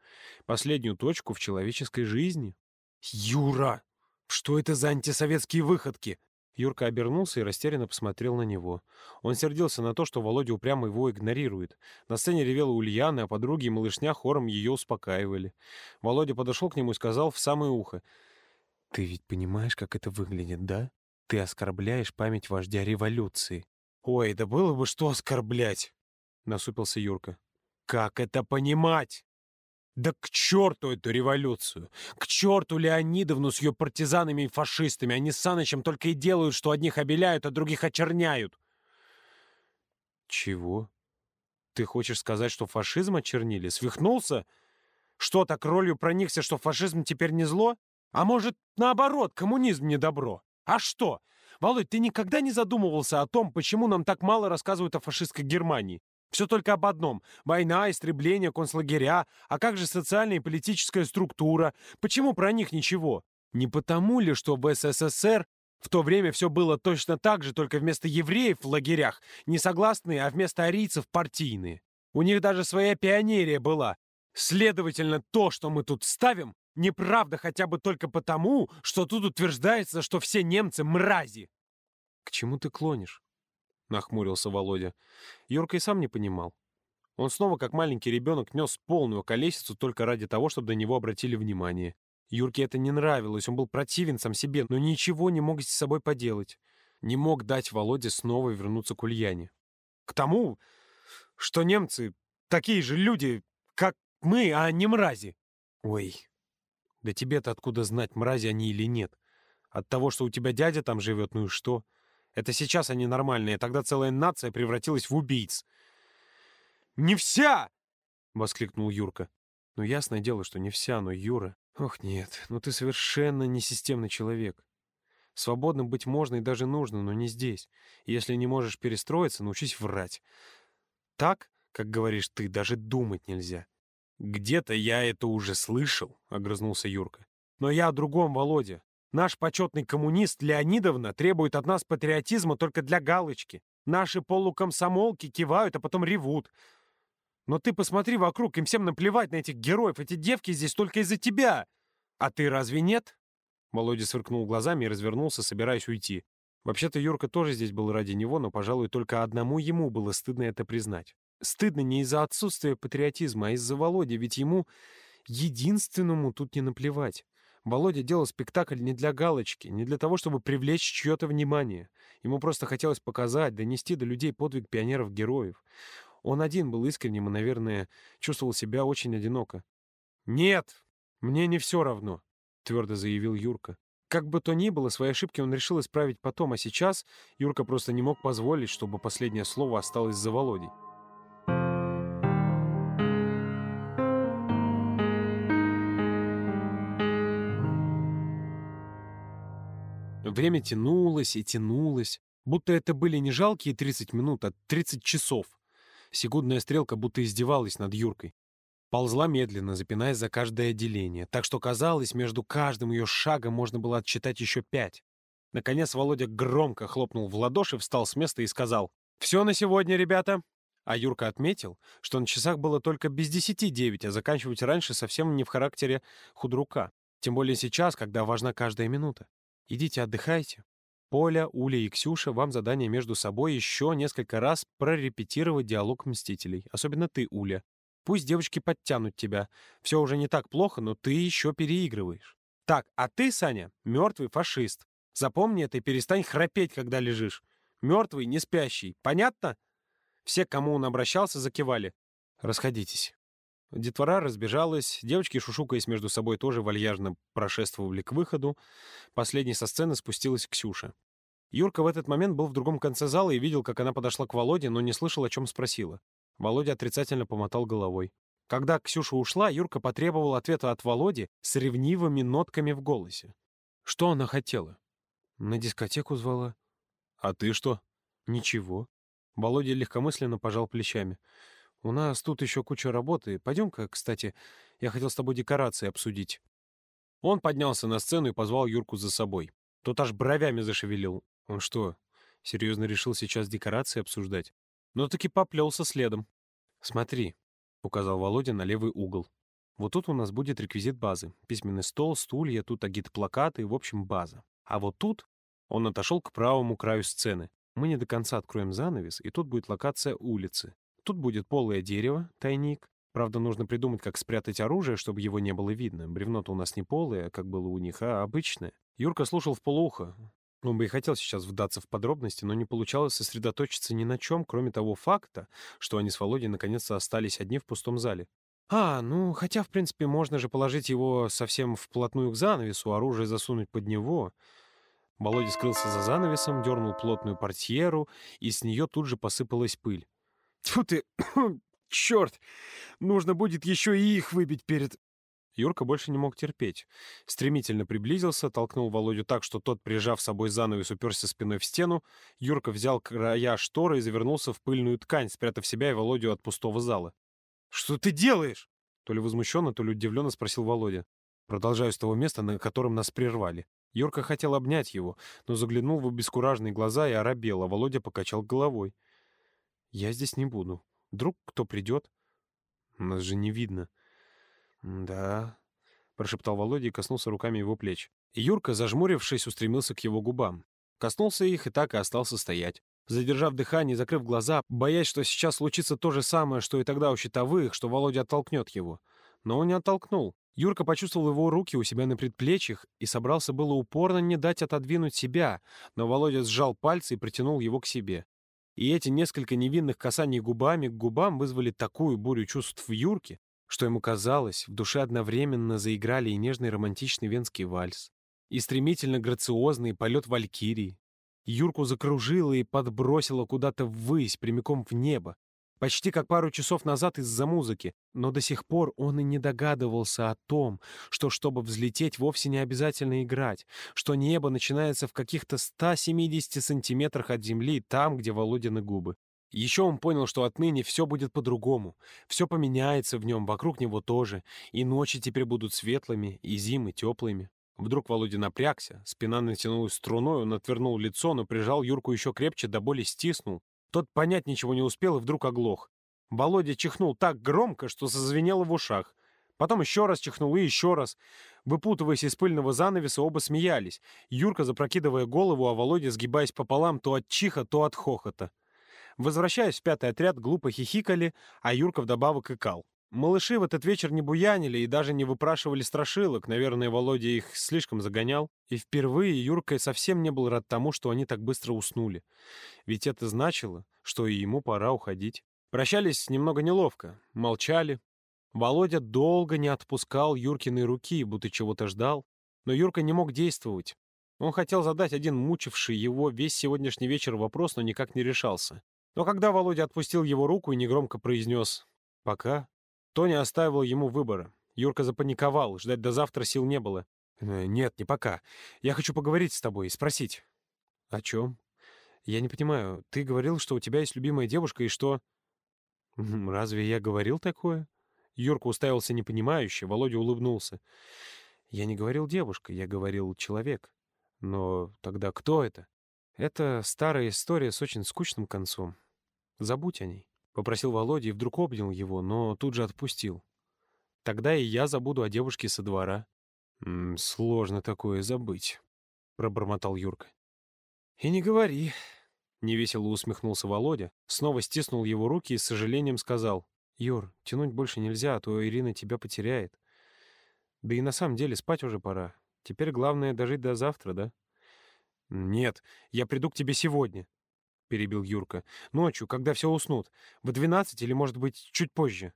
последнюю точку в человеческой жизни». «Юра!» Что это за антисоветские выходки? Юрка обернулся и растерянно посмотрел на него. Он сердился на то, что Володя упрямо его игнорирует. На сцене ревела Ульяна, а подруги и малышня хором ее успокаивали. Володя подошел к нему и сказал в самое ухо. «Ты ведь понимаешь, как это выглядит, да? Ты оскорбляешь память вождя революции». «Ой, да было бы что оскорблять!» — насупился Юрка. «Как это понимать?» Да к черту эту революцию! К черту Леонидовну с ее партизанами и фашистами! Они с Санычем только и делают, что одних обеляют, а других очерняют!» «Чего? Ты хочешь сказать, что фашизм очернили? Свихнулся? Что, так ролью проникся, что фашизм теперь не зло? А может, наоборот, коммунизм не добро? А что? Володь, ты никогда не задумывался о том, почему нам так мало рассказывают о фашистской Германии? Все только об одном. Война, истребление, концлагеря. А как же социальная и политическая структура? Почему про них ничего? Не потому ли, что в СССР в то время все было точно так же, только вместо евреев в лагерях не согласные, а вместо арийцев партийные? У них даже своя пионерия была. Следовательно, то, что мы тут ставим, неправда хотя бы только потому, что тут утверждается, что все немцы мрази. К чему ты клонишь? — нахмурился Володя. Юрка и сам не понимал. Он снова, как маленький ребенок, нес полную колесицу только ради того, чтобы до него обратили внимание. Юрке это не нравилось, он был противен сам себе, но ничего не мог с собой поделать. Не мог дать Володе снова вернуться к Ульяне. К тому, что немцы такие же люди, как мы, а не мрази. Ой, да тебе-то откуда знать, мрази они или нет? От того, что у тебя дядя там живет, ну и что? — это сейчас они нормальные, тогда целая нация превратилась в убийц. «Не вся!» — воскликнул Юрка. «Ну, ясное дело, что не вся, но Юра... Ох, нет, ну ты совершенно несистемный человек. Свободным быть можно и даже нужно, но не здесь. если не можешь перестроиться, научись врать. Так, как говоришь ты, даже думать нельзя». «Где-то я это уже слышал», — огрызнулся Юрка. «Но я о другом, Володя. Наш почетный коммунист Леонидовна требует от нас патриотизма только для галочки. Наши полукомсомолки кивают, а потом ревут. Но ты посмотри вокруг, им всем наплевать на этих героев. Эти девки здесь только из-за тебя. А ты разве нет?» Володя сверкнул глазами и развернулся, собираясь уйти. Вообще-то Юрка тоже здесь был ради него, но, пожалуй, только одному ему было стыдно это признать. Стыдно не из-за отсутствия патриотизма, а из-за Володи, ведь ему единственному тут не наплевать. Володя делал спектакль не для галочки, не для того, чтобы привлечь чье-то внимание. Ему просто хотелось показать, донести до людей подвиг пионеров-героев. Он один был искренним и, наверное, чувствовал себя очень одиноко. «Нет, мне не все равно», — твердо заявил Юрка. Как бы то ни было, свои ошибки он решил исправить потом, а сейчас Юрка просто не мог позволить, чтобы последнее слово осталось за Володей. Время тянулось и тянулось, будто это были не жалкие 30 минут, а 30 часов. Секундная стрелка будто издевалась над Юркой. Ползла медленно, запинаясь за каждое отделение, так что казалось, между каждым ее шагом можно было отсчитать еще пять. Наконец Володя громко хлопнул в ладоши, встал с места и сказал «Все на сегодня, ребята!» А Юрка отметил, что на часах было только без десяти девять, а заканчивать раньше совсем не в характере худрука. Тем более сейчас, когда важна каждая минута. Идите отдыхайте. Поля, Уля и Ксюша, вам задание между собой еще несколько раз прорепетировать диалог Мстителей. Особенно ты, Уля. Пусть девочки подтянут тебя. Все уже не так плохо, но ты еще переигрываешь. Так, а ты, Саня, мертвый фашист. Запомни это и перестань храпеть, когда лежишь. Мертвый, не спящий. Понятно? Все, к кому он обращался, закивали. Расходитесь. Детвора разбежалась, девочки, шушукаясь между собой, тоже вальяжно прошествовали к выходу. Последней со сцены спустилась Ксюша. Юрка в этот момент был в другом конце зала и видел, как она подошла к Володе, но не слышал, о чем спросила. Володя отрицательно помотал головой. Когда Ксюша ушла, Юрка потребовал ответа от Володи с ревнивыми нотками в голосе. Что она хотела? На дискотеку звала. А ты что? Ничего. Володя легкомысленно пожал плечами. У нас тут еще куча работы. Пойдем-ка, кстати, я хотел с тобой декорации обсудить». Он поднялся на сцену и позвал Юрку за собой. Тот аж бровями зашевелил. Он что, серьезно решил сейчас декорации обсуждать? Но таки поплелся следом. «Смотри», — указал Володя на левый угол. Вот тут у нас будет реквизит базы. Письменный стол, стулья, тут агит-плакаты, в общем, база. А вот тут он отошел к правому краю сцены. Мы не до конца откроем занавес, и тут будет локация улицы. Тут будет полое дерево, тайник. Правда, нужно придумать, как спрятать оружие, чтобы его не было видно. Бревно-то у нас не полое, как было у них, а обычное. Юрка слушал в полуухо. Он бы и хотел сейчас вдаться в подробности, но не получалось сосредоточиться ни на чем, кроме того факта, что они с Володей наконец-то остались одни в пустом зале. А, ну, хотя, в принципе, можно же положить его совсем вплотную к занавесу, оружие засунуть под него. Володя скрылся за занавесом, дернул плотную портьеру, и с нее тут же посыпалась пыль. Тьфу ты, черт! Нужно будет еще и их выбить перед... Юрка больше не мог терпеть. Стремительно приблизился, толкнул Володю так, что тот, прижав с собой занавес, уперся спиной в стену. Юрка взял края шторы и завернулся в пыльную ткань, спрятав себя и Володю от пустого зала. «Что ты делаешь?» То ли возмущенно, то ли удивленно спросил Володя. Продолжаю с того места, на котором нас прервали. Юрка хотел обнять его, но заглянул в обескураженные глаза и оробел, а Володя покачал головой. «Я здесь не буду. Вдруг кто придет? Нас же не видно». «Да», — прошептал Володя и коснулся руками его плеч. Юрка, зажмурившись, устремился к его губам. Коснулся их и так и остался стоять. Задержав дыхание и закрыв глаза, боясь, что сейчас случится то же самое, что и тогда у щитовых, что Володя оттолкнет его. Но он не оттолкнул. Юрка почувствовал его руки у себя на предплечьях и собрался было упорно не дать отодвинуть себя, но Володя сжал пальцы и притянул его к себе. И эти несколько невинных касаний губами к губам вызвали такую бурю чувств в Юрке, что ему казалось, в душе одновременно заиграли и нежный романтичный венский вальс, и стремительно грациозный полет валькирии, Юрку закружило и подбросило куда-то ввысь, прямиком в небо. Почти как пару часов назад из-за музыки, но до сих пор он и не догадывался о том, что, чтобы взлететь, вовсе не обязательно играть, что небо начинается в каких-то 170 сантиметрах от земли, там, где Володины губы. Еще он понял, что отныне все будет по-другому, все поменяется в нем, вокруг него тоже, и ночи теперь будут светлыми, и зимы теплыми. Вдруг Володя напрягся, спина натянулась струной, он отвернул лицо, но прижал Юрку еще крепче, до боли стиснул. Тот понять ничего не успел и вдруг оглох. Володя чихнул так громко, что зазвенело в ушах. Потом еще раз чихнул и еще раз. Выпутываясь из пыльного занавеса, оба смеялись. Юрка, запрокидывая голову, а Володя, сгибаясь пополам то от чиха, то от хохота. Возвращаясь в пятый отряд, глупо хихикали, а Юрка вдобавок икал. Малыши в этот вечер не буянили и даже не выпрашивали страшилок. Наверное, Володя их слишком загонял. И впервые Юрка совсем не был рад тому, что они так быстро уснули. Ведь это значило, что и ему пора уходить. Прощались немного неловко, молчали. Володя долго не отпускал Юркиной руки, будто чего-то ждал. Но Юрка не мог действовать. Он хотел задать один мучивший его весь сегодняшний вечер вопрос, но никак не решался. Но когда Володя отпустил его руку и негромко произнес «пока», Тони оставил ему выбора. Юрка запаниковал, ждать до завтра сил не было. «Э, «Нет, не пока. Я хочу поговорить с тобой и спросить». «О чем?» «Я не понимаю. Ты говорил, что у тебя есть любимая девушка и что...» «Разве я говорил такое?» Юрка уставился непонимающе, Володя улыбнулся. «Я не говорил девушка, я говорил человек. Но тогда кто это?» «Это старая история с очень скучным концом. Забудь о ней». Попросил Володя и вдруг обнял его, но тут же отпустил. Тогда и я забуду о девушке со двора. «М -м, «Сложно такое забыть», — пробормотал Юрка. «И не говори», — невесело усмехнулся Володя, снова стиснул его руки и с сожалением сказал. «Юр, тянуть больше нельзя, а то Ирина тебя потеряет. Да и на самом деле спать уже пора. Теперь главное дожить до завтра, да?» «Нет, я приду к тебе сегодня», — перебил Юрка. «Ночью, когда все уснут. В двенадцать или, может быть, чуть позже?»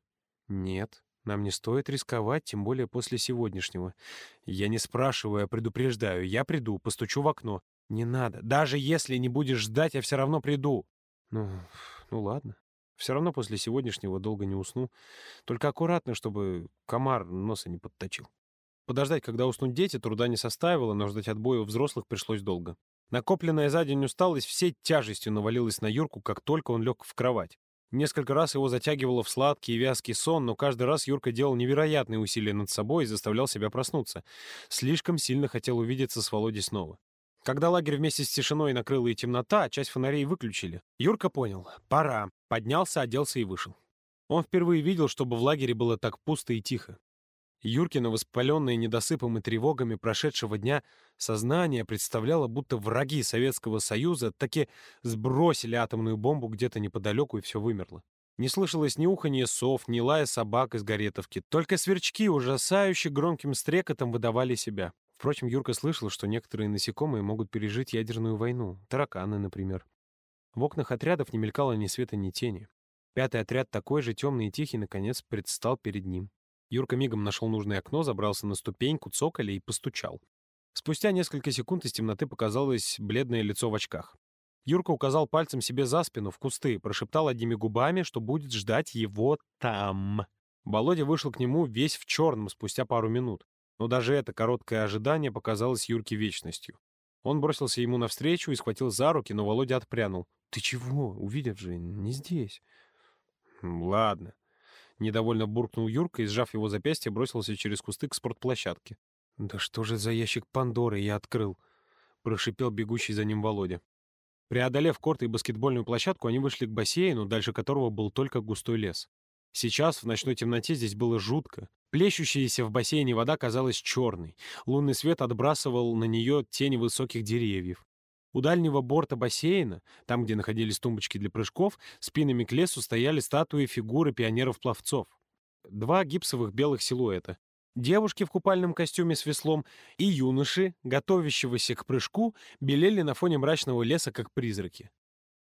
«Нет, нам не стоит рисковать, тем более после сегодняшнего. Я не спрашиваю, а предупреждаю. Я приду, постучу в окно. Не надо. Даже если не будешь ждать, я все равно приду». «Ну, ну ладно. Все равно после сегодняшнего долго не усну. Только аккуратно, чтобы комар носа не подточил». Подождать, когда уснут дети, труда не составило, но ждать отбоя у взрослых пришлось долго. Накопленная за день усталость всей тяжестью навалилась на Юрку, как только он лег в кровать. Несколько раз его затягивало в сладкий и вязкий сон, но каждый раз Юрка делал невероятные усилия над собой и заставлял себя проснуться. Слишком сильно хотел увидеться с Володей снова. Когда лагерь вместе с тишиной накрыла и темнота, часть фонарей выключили. Юрка понял — пора. Поднялся, оделся и вышел. Он впервые видел, чтобы в лагере было так пусто и тихо. Юркина, воспаленное недосыпом и тревогами прошедшего дня, сознание представляло, будто враги Советского Союза таки сбросили атомную бомбу где-то неподалеку, и все вымерло. Не слышалось ни уханья сов, ни лая собак из Горетовки, только сверчки ужасающе громким стрекотом выдавали себя. Впрочем, Юрка слышал, что некоторые насекомые могут пережить ядерную войну, тараканы, например. В окнах отрядов не мелькало ни света, ни тени. Пятый отряд, такой же темный и тихий, наконец предстал перед ним. Юрка мигом нашел нужное окно, забрался на ступеньку цоколя и постучал. Спустя несколько секунд из темноты показалось бледное лицо в очках. Юрка указал пальцем себе за спину, в кусты, прошептал одними губами, что будет ждать его там. Володя вышел к нему весь в черном спустя пару минут. Но даже это короткое ожидание показалось Юрке вечностью. Он бросился ему навстречу и схватил за руки, но Володя отпрянул. «Ты чего? Увидят же, не здесь». «Ладно», Недовольно буркнул Юрка и, сжав его запястье, бросился через кусты к спортплощадке. «Да что же за ящик Пандоры я открыл?» — прошипел бегущий за ним Володя. Преодолев корт и баскетбольную площадку, они вышли к бассейну, дальше которого был только густой лес. Сейчас в ночной темноте здесь было жутко. Плещущаяся в бассейне вода казалась черной. Лунный свет отбрасывал на нее тени высоких деревьев. У дальнего борта бассейна, там, где находились тумбочки для прыжков, спинами к лесу стояли статуи фигуры пионеров-пловцов. Два гипсовых белых силуэта. Девушки в купальном костюме с веслом и юноши, готовящегося к прыжку, белели на фоне мрачного леса, как призраки.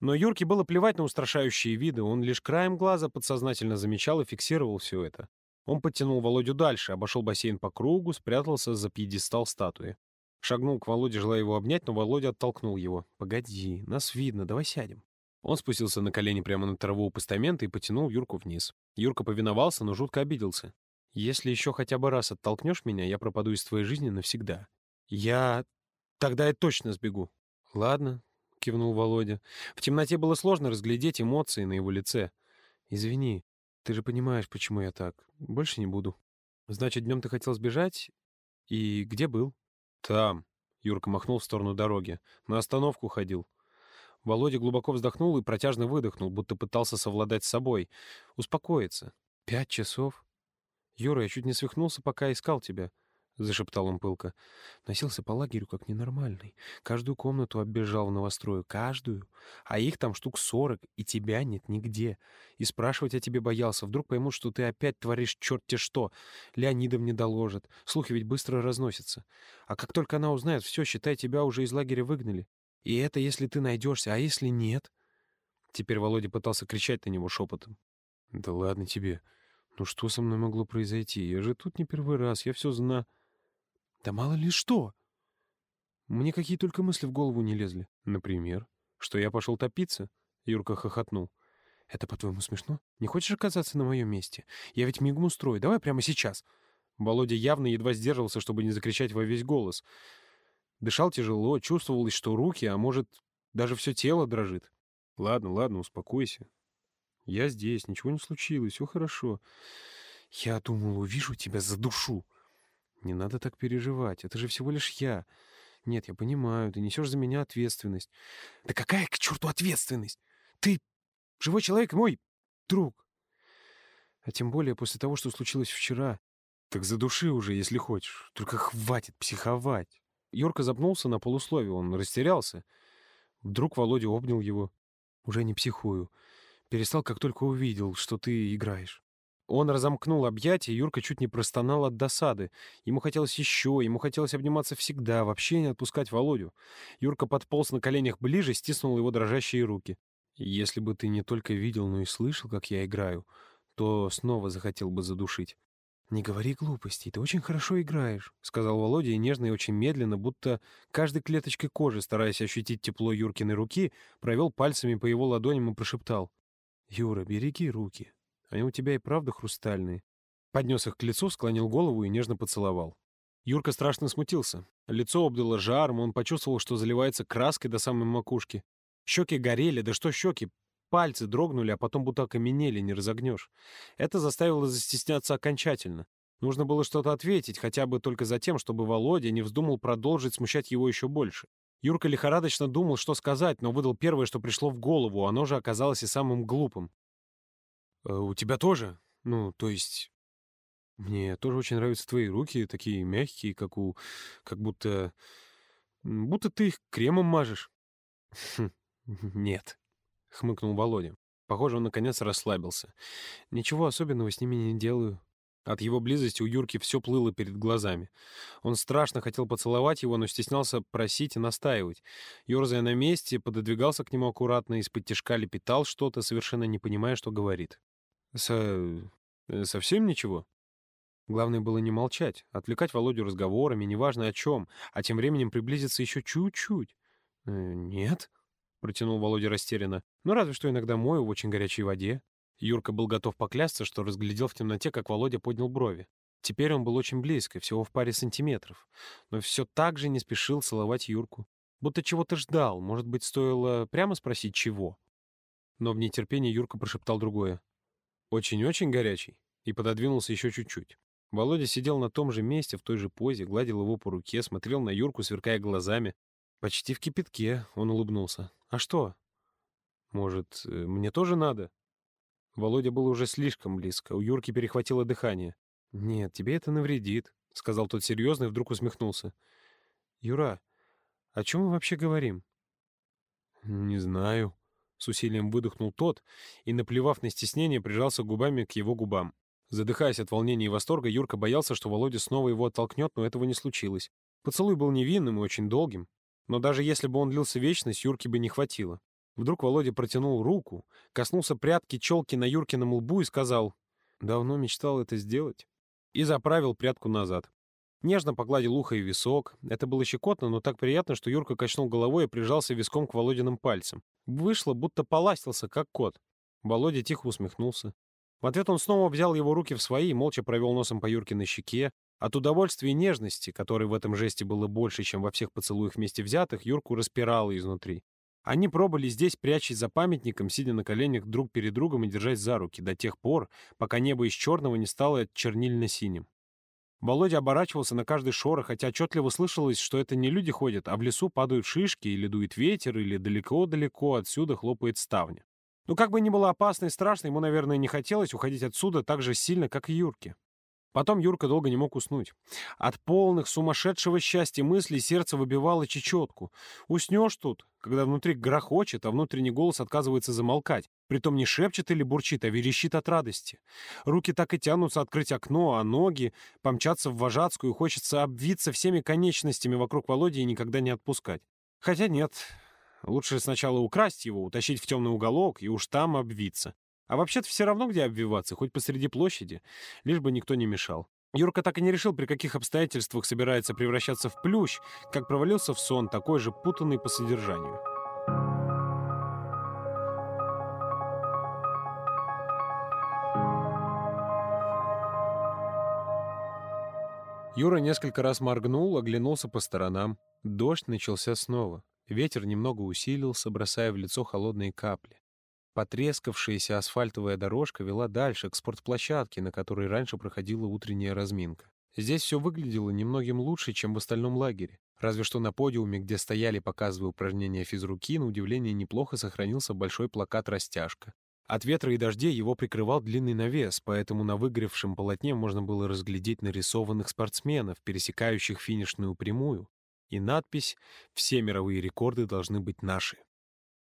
Но Юрке было плевать на устрашающие виды, он лишь краем глаза подсознательно замечал и фиксировал все это. Он подтянул Володю дальше, обошел бассейн по кругу, спрятался за пьедестал статуи. Шагнул к Володе, желая его обнять, но Володя оттолкнул его. «Погоди, нас видно, давай сядем». Он спустился на колени прямо на траву у постамента и потянул Юрку вниз. Юрка повиновался, но жутко обиделся. «Если еще хотя бы раз оттолкнешь меня, я пропаду из твоей жизни навсегда». «Я... тогда я точно сбегу». «Ладно», — кивнул Володя. В темноте было сложно разглядеть эмоции на его лице. «Извини, ты же понимаешь, почему я так. Больше не буду». «Значит, днем ты хотел сбежать? И где был?» «Там», — Юрка махнул в сторону дороги. «На остановку ходил». Володя глубоко вздохнул и протяжно выдохнул, будто пытался совладать с собой. Успокоиться. «Пять часов?» «Юра, я чуть не свихнулся, пока искал тебя. — зашептал он пылко. Носился по лагерю как ненормальный. Каждую комнату оббежал в новострою. Каждую. А их там штук сорок, и тебя нет нигде. И спрашивать о тебе боялся. Вдруг поймут, что ты опять творишь черт-те что. Леонидов не доложат. Слухи ведь быстро разносятся. А как только она узнает, все, считай, тебя уже из лагеря выгнали. И это если ты найдешься, а если нет? Теперь Володя пытался кричать на него шепотом. «Да ладно тебе. Ну что со мной могло произойти? Я же тут не первый раз, я все знаю». Да мало ли что. Мне какие только мысли в голову не лезли. Например, что я пошел топиться? Юрка хохотнул. Это, по-твоему, смешно? Не хочешь оказаться на моем месте? Я ведь мигом устрою. Давай прямо сейчас. Володя явно едва сдерживался, чтобы не закричать во весь голос. Дышал тяжело, чувствовалось, что руки, а может, даже все тело дрожит. Ладно, ладно, успокойся. Я здесь, ничего не случилось, все хорошо. Я думал, увижу тебя за душу. Не надо так переживать, это же всего лишь я. Нет, я понимаю, ты несешь за меня ответственность. Да какая к черту ответственность? Ты живой человек, мой друг. А тем более после того, что случилось вчера. Так задуши уже, если хочешь. Только хватит психовать. Юрка запнулся на полусловие, он растерялся. Вдруг Володя обнял его. Уже не психую. Перестал, как только увидел, что ты играешь. Он разомкнул объятия, Юрка чуть не простонал от досады. Ему хотелось еще, ему хотелось обниматься всегда, вообще не отпускать Володю. Юрка подполз на коленях ближе, стиснул его дрожащие руки. «Если бы ты не только видел, но и слышал, как я играю, то снова захотел бы задушить». «Не говори глупостей, ты очень хорошо играешь», — сказал Володя и нежно и очень медленно, будто каждой клеточкой кожи, стараясь ощутить тепло Юркиной руки, провел пальцами по его ладоням и прошептал. «Юра, береги руки, они у тебя и правда хрустальные». Поднес их к лицу, склонил голову и нежно поцеловал. Юрка страшно смутился. Лицо обдало жаром, он почувствовал, что заливается краской до самой макушки. Щеки горели, да что щеки, пальцы дрогнули, а потом будто окаменели, не разогнешь. Это заставило застесняться окончательно. Нужно было что-то ответить, хотя бы только за тем, чтобы Володя не вздумал продолжить смущать его еще больше. Юрка лихорадочно думал, что сказать, но выдал первое, что пришло в голову, оно же оказалось и самым глупым. Э, «У тебя тоже? Ну, то есть...» Мне тоже очень нравятся твои руки, такие мягкие, как у... как будто... будто ты их кремом мажешь. Хм, нет, — хмыкнул Володя. Похоже, он наконец расслабился. Ничего особенного с ними не делаю. От его близости у Юрки все плыло перед глазами. Он страшно хотел поцеловать его, но стеснялся просить и настаивать. Ёрзая на месте, пододвигался к нему аккуратно, из-под тяжка лепетал что-то, совершенно не понимая, что говорит. Со... Э, совсем ничего? Главное было не молчать, отвлекать Володю разговорами, неважно о чем, а тем временем приблизиться еще чуть-чуть. «Э, «Нет», — протянул Володя растерянно. «Ну, разве что иногда мою в очень горячей воде». Юрка был готов поклясться, что разглядел в темноте, как Володя поднял брови. Теперь он был очень близко, всего в паре сантиметров. Но все так же не спешил целовать Юрку. Будто чего-то ждал, может быть, стоило прямо спросить, чего. Но в нетерпении Юрка прошептал другое. «Очень-очень горячий» и пододвинулся еще чуть-чуть. Володя сидел на том же месте, в той же позе, гладил его по руке, смотрел на Юрку, сверкая глазами. «Почти в кипятке», — он улыбнулся. «А что?» «Может, э, мне тоже надо?» Володя был уже слишком близко, у Юрки перехватило дыхание. «Нет, тебе это навредит», — сказал тот серьезно и вдруг усмехнулся. «Юра, о чем мы вообще говорим?» «Не знаю», — с усилием выдохнул тот и, наплевав на стеснение, прижался губами к его губам. Задыхаясь от волнения и восторга, Юрка боялся, что Володя снова его оттолкнет, но этого не случилось. Поцелуй был невинным и очень долгим. Но даже если бы он длился вечность, Юрке бы не хватило. Вдруг Володя протянул руку, коснулся прядки челки на Юркином лбу и сказал «Давно мечтал это сделать» и заправил прядку назад. Нежно погладил ухо и висок. Это было щекотно, но так приятно, что Юрка качнул головой и прижался виском к Володиным пальцам. Вышло, будто поластился, как кот. Володя тихо усмехнулся. В ответ он снова взял его руки в свои и молча провел носом по Юркиной щеке. От удовольствия и нежности, которой в этом жесте было больше, чем во всех поцелуях вместе взятых, Юрку распирало изнутри. Они пробыли здесь, прячась за памятником, сидя на коленях друг перед другом и держась за руки, до тех пор, пока небо из черного не стало чернильно-синим. Володя оборачивался на каждый шорох, хотя отчетливо слышалось, что это не люди ходят, а в лесу падают шишки, или дует ветер, или далеко-далеко отсюда хлопает ставня. Но как бы ни было опасно и страшно, ему, наверное, не хотелось уходить отсюда так же сильно, как и Юрке. Потом Юрка долго не мог уснуть. От полных сумасшедшего счастья мыслей сердце выбивало чечетку. Уснешь тут, когда внутри грохочет, а внутренний голос отказывается замолкать. Притом не шепчет или бурчит, а верещит от радости. Руки так и тянутся открыть окно, а ноги помчаться в вожатскую, хочется обвиться всеми конечностями вокруг Володи и никогда не отпускать. Хотя нет, лучше сначала украсть его, утащить в темный уголок и уж там обвиться. А вообще-то все равно, где обвиваться, хоть посреди площади, лишь бы никто не мешал. Юрка так и не решил, при каких обстоятельствах собирается превращаться в плющ, как провалился в сон, такой же путанный по содержанию. Юра несколько раз моргнул, оглянулся по сторонам. Дождь начался снова. Ветер немного усилился, бросая в лицо холодные капли. Потрескавшаяся асфальтовая дорожка вела дальше, к спортплощадке, на которой раньше проходила утренняя разминка. Здесь все выглядело немногим лучше, чем в остальном лагере. Разве что на подиуме, где стояли, показывая упражнения физруки, на удивление неплохо сохранился большой плакат-растяжка. От ветра и дождей его прикрывал длинный навес, поэтому на выгоревшем полотне можно было разглядеть нарисованных спортсменов, пересекающих финишную прямую, и надпись «Все мировые рекорды должны быть наши».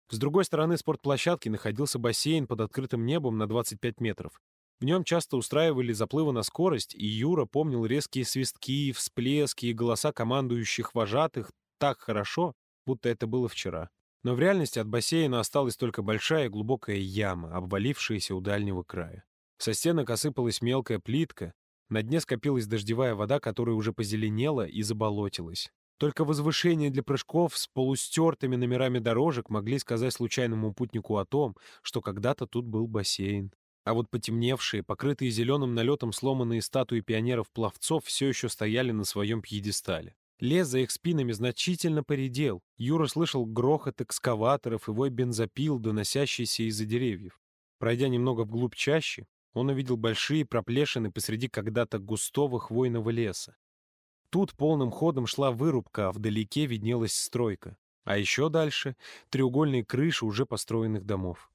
С другой стороны спортплощадки находился бассейн под открытым небом на 25 метров. В нем часто устраивали заплывы на скорость, и Юра помнил резкие свистки, всплески и голоса командующих вожатых так хорошо, будто это было вчера. Но в реальности от бассейна осталась только большая глубокая яма, обвалившаяся у дальнего края. Со стенок осыпалась мелкая плитка, на дне скопилась дождевая вода, которая уже позеленела и заболотилась. Только возвышение для прыжков с полустертыми номерами дорожек могли сказать случайному путнику о том, что когда-то тут был бассейн. А вот потемневшие, покрытые зеленым налетом сломанные статуи пионеров-пловцов все еще стояли на своем пьедестале. Лес за их спинами значительно поредел. Юра слышал грохот экскаваторов и вой бензопил, доносящийся из-за деревьев. Пройдя немного вглубь чащи, он увидел большие проплешины посреди когда-то густого хвойного леса. Тут полным ходом шла вырубка, а вдалеке виднелась стройка. А еще дальше — треугольные крыши уже построенных домов.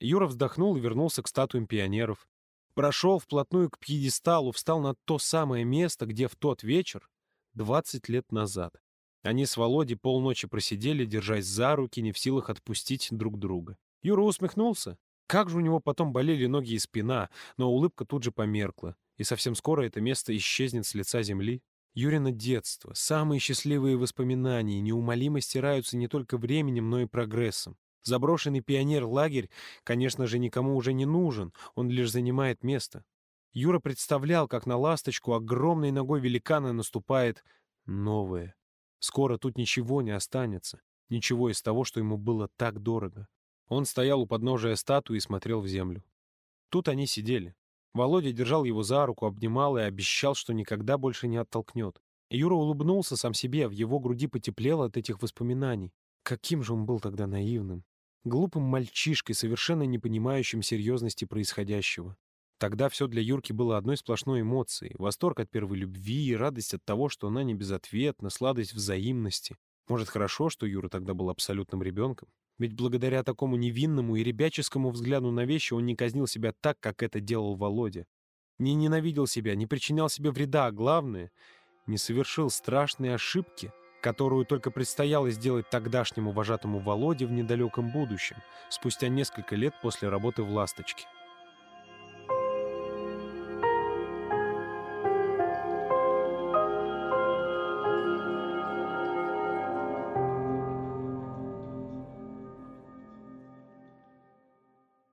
Юра вздохнул и вернулся к статуям пионеров. Прошел вплотную к пьедесталу, встал на то самое место, где в тот вечер, 20 лет назад, они с Володей полночи просидели, держась за руки, не в силах отпустить друг друга. Юра усмехнулся. Как же у него потом болели ноги и спина, но улыбка тут же померкла, и совсем скоро это место исчезнет с лица земли. Юрина детство, самые счастливые воспоминания неумолимо стираются не только временем, но и прогрессом. Заброшенный пионер-лагерь, конечно же, никому уже не нужен, он лишь занимает место. Юра представлял, как на ласточку огромной ногой великана наступает новое. Скоро тут ничего не останется, ничего из того, что ему было так дорого. Он стоял у подножия статуи и смотрел в землю. Тут они сидели. Володя держал его за руку, обнимал и обещал, что никогда больше не оттолкнет. Юра улыбнулся сам себе, в его груди потеплело от этих воспоминаний. Каким же он был тогда наивным. Глупым мальчишкой, совершенно не понимающим серьезности происходящего. Тогда все для Юрки было одной сплошной эмоцией. Восторг от первой любви, и радость от того, что она не безответна, сладость взаимности. Может, хорошо, что Юра тогда был абсолютным ребенком? Ведь благодаря такому невинному и ребяческому взгляду на вещи он не казнил себя так, как это делал Володя. Не ненавидел себя, не причинял себе вреда, а главное, не совершил страшные ошибки, которую только предстояло сделать тогдашнему вожатому Володе в недалеком будущем, спустя несколько лет после работы в «Ласточке».